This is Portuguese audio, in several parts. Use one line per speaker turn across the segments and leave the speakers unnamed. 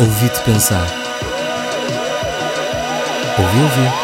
Ouvi-te pensar. Ouvi, ouvi.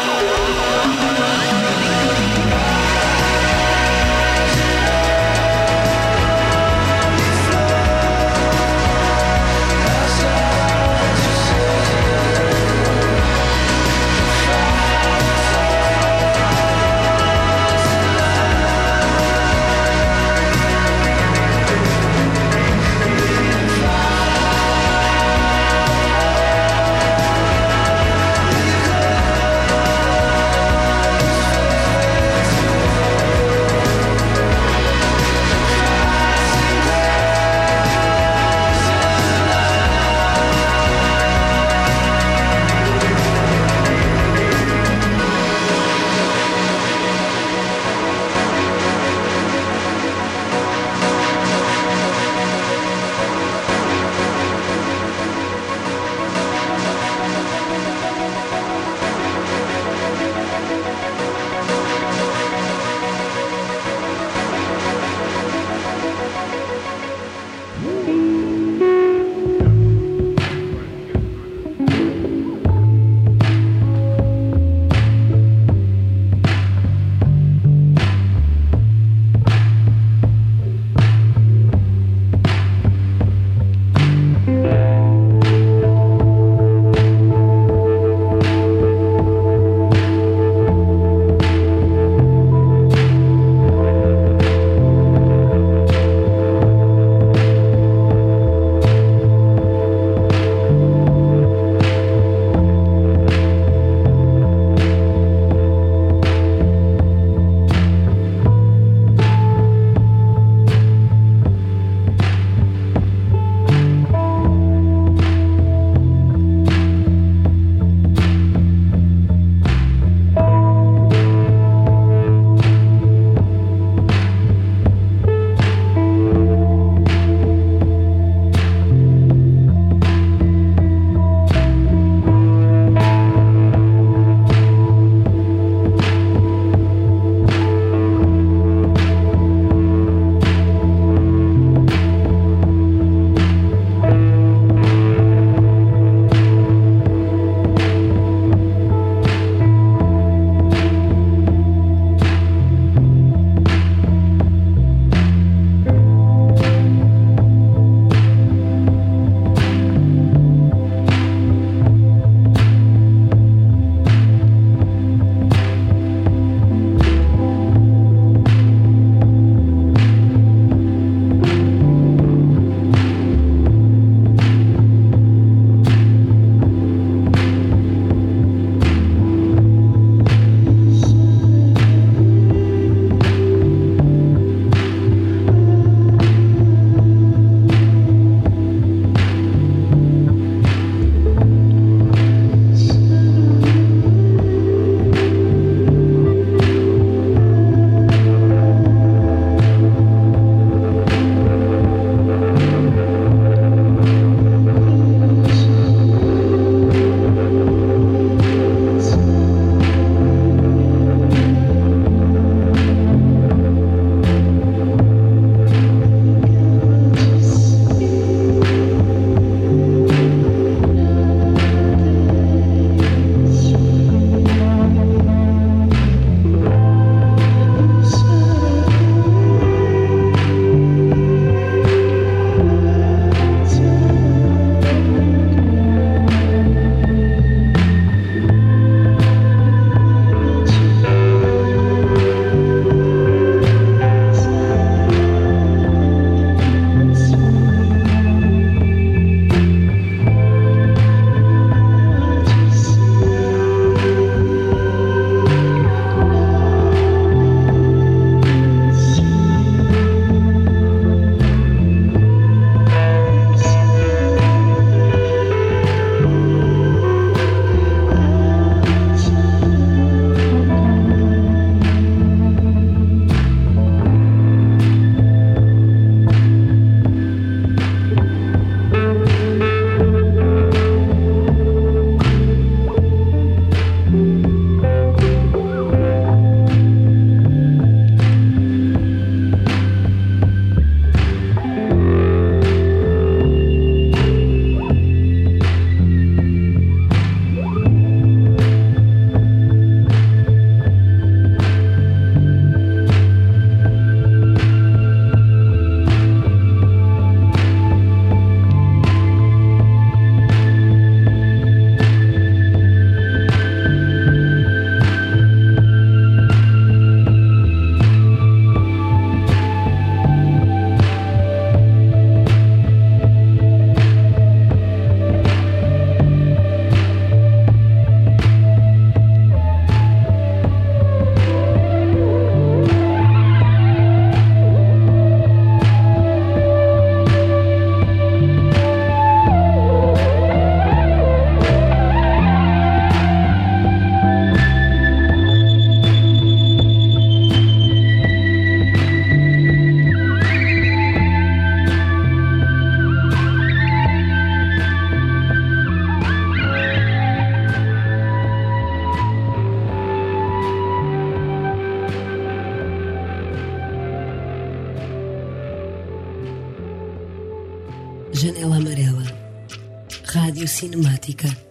Cinemática.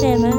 Xe.